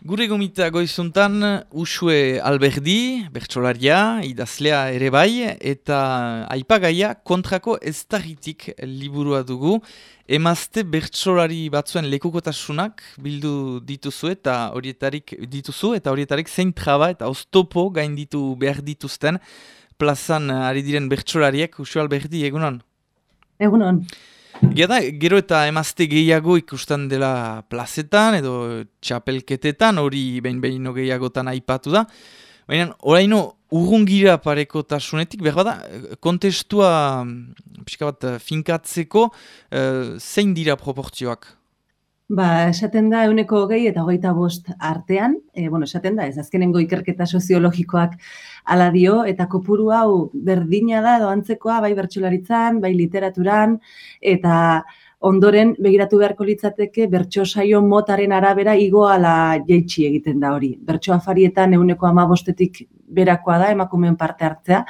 Gure gomita goizuntan Usue Alberdi, bertsolaria, idazlea ere bai, eta aipagaia kontrako ez liburua dugu. Emazte bertsolari batzuen lekukotasunak bildu dituzu eta horietarik dituzu eta horietarik zein traba eta oztopo gain ditu behar dituzten plazan ari diren bertsolariek Usue Alberdi egunon? Egunon. Geda, gero eta emazte gehiago ikusten dela plazetan edo txapelketetan, hori behin-behin gehiagotan aipatu da. Baina, oraino, urrungira pareko tasunetik, behar da, kontestua pixka bat finkatzeko, uh, zein dira proportzioak? Ba, esaten da euneko hogei eta hogeita bost artean, e, bueno, esaten da, ez azkenengo ikerketa soziologikoak ala dio, eta kopuru hau berdina da, doantzekoa, bai bertsolaritzan, bai literaturan, eta ondoren begiratu beharko litzateke bertso saio motaren arabera igo ala jeitsi egiten da hori. Bertso afarietan euneko ama berakoa da emakumeen parte hartzea,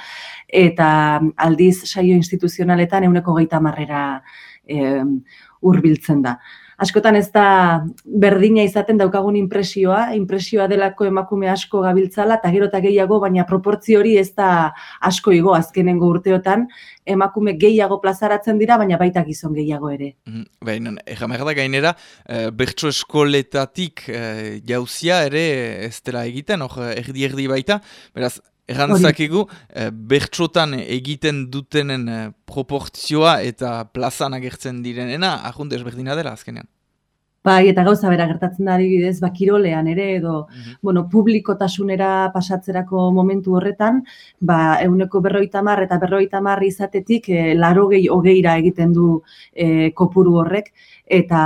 eta aldiz saio instituzionaletan euneko geita marrera e, urbiltzen da. Askotan ez da berdina izaten daukagun impresioa, impresioa delako emakume asko gabiltzala, eta gero eta gehiago, baina proportzio hori ez da asko igo azkenengo urteotan, emakume gehiago plazaratzen dira, baina baita gizon gehiago ere. Mm, baina, ejamek da gainera, e, bertso eskoletatik e, jauzia ere ez dela egiten, hor erdi-erdi baita, beraz, Egan zakigu, e, bertxotan egiten dutenen e, proportzioa eta plazan agertzen direnena, ahunde esberdina dela azkenean. Bai, eta gauza bera gertatzen da adibidez, bakirolean ere, edo, mm bueno, publikotasunera pasatzerako momentu horretan, ba, euneko berroita mar eta berroita mar izatetik, e, laro gehi hogeira egiten du e, kopuru horrek, eta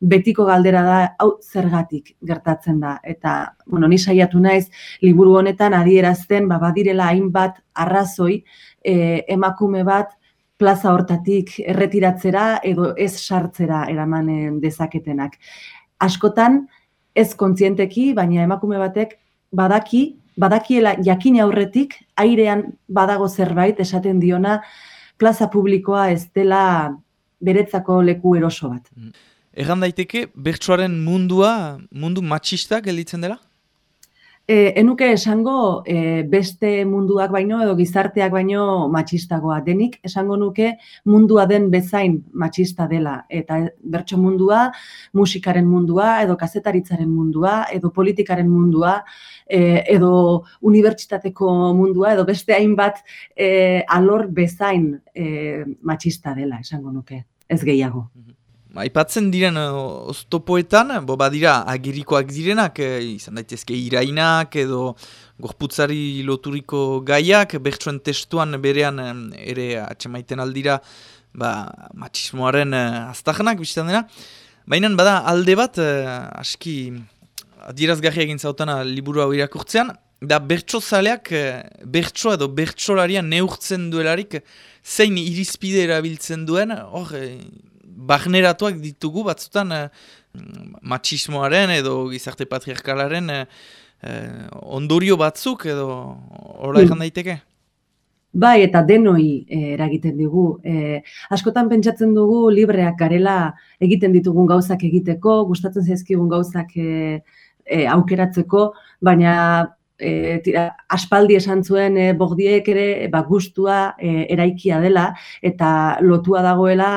betiko galdera da, hau zergatik gertatzen da. Eta, bueno, ni saiatu naiz, liburu honetan adierazten, ba, badirela hainbat arrazoi, e, emakume bat, plaza hortatik erretiratzera edo ez sartzera eramanen dezaketenak. Askotan ez kontzienteki, baina emakume batek badaki, badakiela jakin aurretik airean badago zerbait esaten diona plaza publikoa ez dela beretzako leku eroso bat. Mm. Egan daiteke, bertsuaren mundua, mundu matxista gelditzen dela? E, enuke esango e, beste munduak baino edo gizarteak baino matxistagoa denik, esango nuke mundua den bezain matxista dela. Eta bertso mundua, musikaren mundua, edo kazetaritzaren mundua, edo politikaren mundua, e, edo unibertsitateko mundua, edo beste hainbat e, alor bezain e, matxista dela, esango nuke, ez gehiago. Mhm. Aipatzen diren oztopoetan, bo badira agirikoak direnak, e, izan daitezke irainak edo gorputzari loturiko gaiak, bertsuen testuan berean ere atxemaiten aldira ba, machismoaren e, aztajanak, biztan dena. Baina bada alde bat, aski adierazgarri egin zautana liburu hau irakurtzean, da bertso zaleak, bertso edo bertsolarian neurtzen duelarik, zein irizpide erabiltzen duen, hor, barneratuak ditugu batzutan uh, machismoaren edo gizarte patriarkalaren uh, ondorio batzuk edo horra mm. daiteke? Bai, eta denoi eragiten digu. E, askotan pentsatzen dugu libreak garela egiten ditugun gauzak egiteko, gustatzen zaizkigun gauzak e, aukeratzeko, baina e, tira, aspaldi esan zuen e, bogdiek ere ba, gustua e, eraikia dela eta lotua dagoela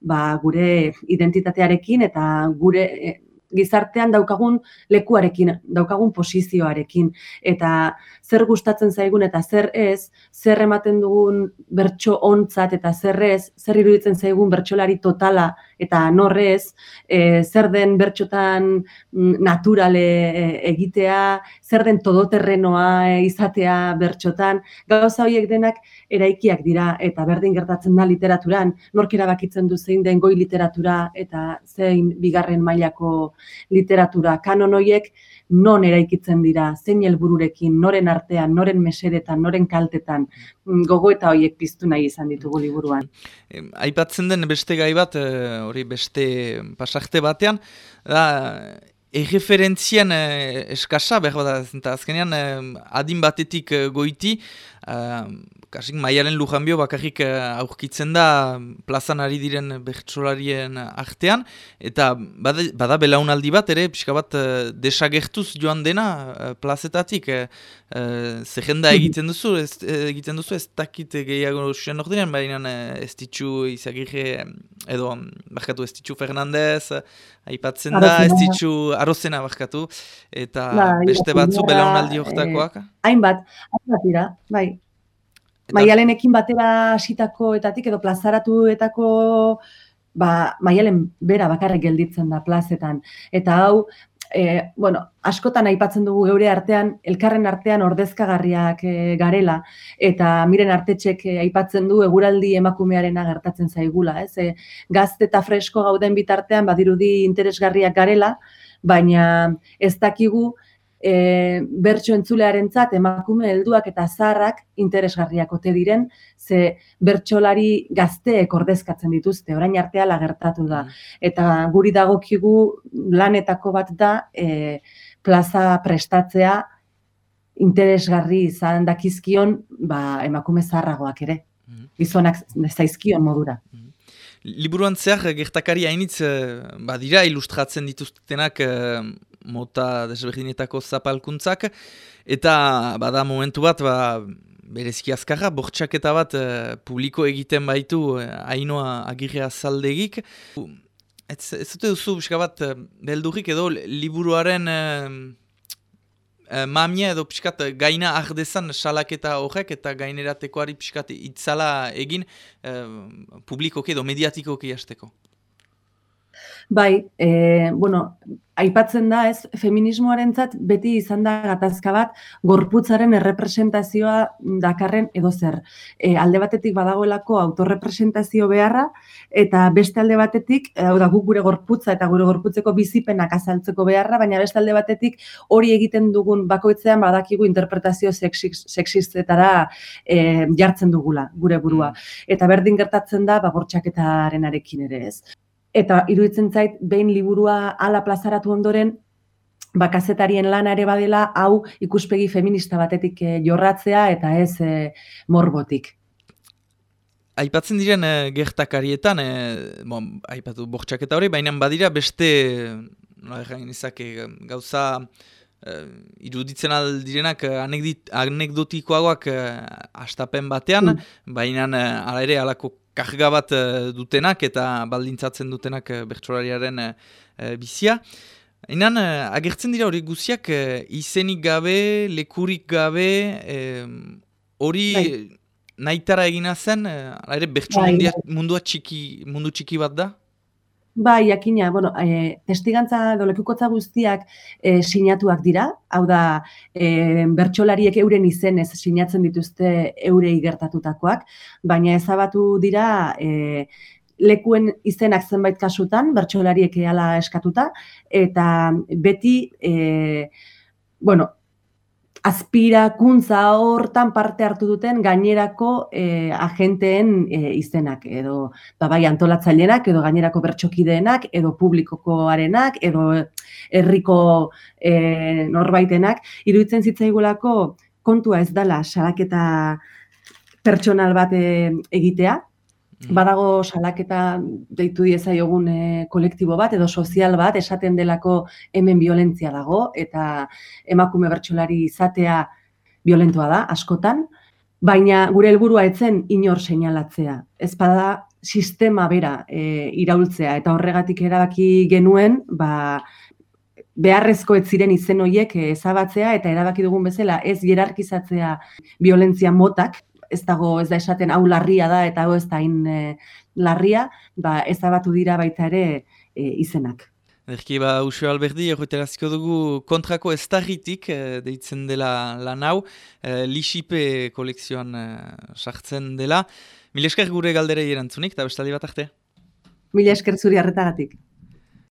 ba, gure identitatearekin eta gure e, gizartean daukagun lekuarekin, daukagun posizioarekin. Eta zer gustatzen zaigun eta zer ez, zer ematen dugun bertso ontzat eta zer ez, zer iruditzen zaigun bertsolari totala eta norrez, e, zer den bertxotan mm, naturale e, egitea, zer den todoterrenoa e, izatea bertxotan, gauza horiek denak eraikiak dira eta berdin gertatzen da literaturan, nork erabakitzen du zein den goi literatura eta zein bigarren mailako literatura. Kanon horiek non eraikitzen dira, zein helbururekin, noren artean, noren mesedetan, noren kaltetan, mm, gogo eta horiek piztu nahi izan ditugu liburuan. Aipatzen den beste gai bat, eh, hori beste pasakte batean, da, erreferentzien eskasa, behar bat, azkenean adin batetik goiti, kasik maialen lujanbio bakarrik uh, aurkitzen da plazan ari diren bertsolarien artean, eta bada, bada belaunaldi bat ere, pixka bat uh, desagertuz joan dena uh, plazetatik. Uh, uh, egiten duzu, ez, egiten duzu ez dakit gehiago suen ordenean, baina ez ditxu izagirre, edo, barkatu ez ditxu Fernandez, aipatzen da, ez ditxu arrozena barkatu, eta ba, beste batzu belaunaldi horretakoak. hainbat, hainbat dira, bai. Maialenekin batera hasitakoetatik edo plazaratuetako ba, maialen bera bakarrik gelditzen da plazetan. Eta hau, e, bueno, askotan aipatzen dugu geure artean, elkarren artean ordezkagarriak e, garela, eta miren artetxek e, aipatzen du eguraldi emakumearen gertatzen zaigula. Ez? E, gazte eta fresko gauden bitartean badirudi interesgarriak garela, baina ez dakigu, e, bertso entzulearentzat emakume helduak eta zaharrak interesgarriak ote diren, ze bertsolari gazteek ordezkatzen dituzte, orain artea lagertatu da. Mm. Eta guri dagokigu lanetako bat da e, plaza prestatzea interesgarri izan dakizkion ba, emakume zaharragoak ere. Mm. Gizonak zaizkion modura. Mm. Liburuan zehar gertakari hainitz eh, badira ilustratzen dituztenak eh, mota desberdinetako zapalkuntzak, eta bada momentu bat, ba, berezki azkarra, bortxaketa bat uh, publiko egiten baitu uh, hainoa agirrea zaldegik. Ez, ez dute duzu, biska bat, uh, beldurrik edo liburuaren uh, mamia edo piskat gaina ardezan salaketa horrek eta gaineratekoari piskat itzala egin uh, publikoki edo mediatikoki hasteko. Bai, e, bueno, aipatzen da, ez, feminismoarentzat beti izan da gatazka bat gorputzaren errepresentazioa dakarren edo zer. E, alde batetik badagoelako autorrepresentazio beharra eta beste alde batetik, hau da guk gure gorputza eta gure gorputzeko bizipenak azaltzeko beharra, baina beste alde batetik hori egiten dugun bakoitzean badakigu interpretazio sexistetara e, jartzen dugula gure burua. Mm. Eta berdin gertatzen da, bagortxaketaren arekin ere ez. Eta iruditzen zait, behin liburua ala plazaratu ondoren, bakazetarien lana ere badela, hau ikuspegi feminista batetik eh, jorratzea eta ez eh, morbotik. Aipatzen diren eh, gertakarietan, eh, bon, aipatu bortxak hori, baina badira beste, nola izake, gauza eh, iruditzen aldirenak anekdotikoagoak eh, astapen batean, mm. baina ala ere alako karga bat uh, dutenak eta baldintzatzen dutenak uh, bertsolariaren uh, bizia. Inan, agertzen dira hori guziak izenik gabe, lekurik gabe, hori uh, nahitara egina zen, ere bertso bai. mundua txiki, mundu txiki bat da? Bai, jakina, bueno, e, testigantza dolekukotza guztiak e, sinatuak dira, hau da, e, bertsolariek euren izenez sinatzen dituzte eurei gertatutakoak, baina ezabatu dira e, lekuen izenak zenbait kasutan, bertsolariek ehala eskatuta, eta beti, e, bueno, aspirakuntza hortan parte hartu duten gainerako e, agenteen e, izenak edo ba bai antolatzailenak edo gainerako bertsokideenak edo publikokoarenak edo herriko e, norbaitenak iruditzen zitzaigulako kontua ez dala salaketa pertsonal bat egitea. Badago salaketa deitu diezaiogun e, kolektibo bat edo sozial bat esaten delako hemen violentzia dago eta emakume bertsolari izatea violentoa da askotan, baina gure helburua etzen inor seinalatzea. Ez bada sistema bera e, iraultzea eta horregatik erabaki genuen, ba beharrezko ez ziren izen horiek ezabatzea eta erabaki dugun bezala ez hierarkizatzea violentzia motak, ez dago ez da esaten hau larria da eta hau ez da hain e, larria, ba ezabatu dira baita ere e, izenak. Erki ba Uxo Alberdi erroteraziko dugu kontrako estarritik e, deitzen dela lan hau, e, Lixipe kolekzioan e, sartzen dela. Mil esker gure galderei erantzunik eta bestaldi bat arte. Mil esker zuri harretagatik.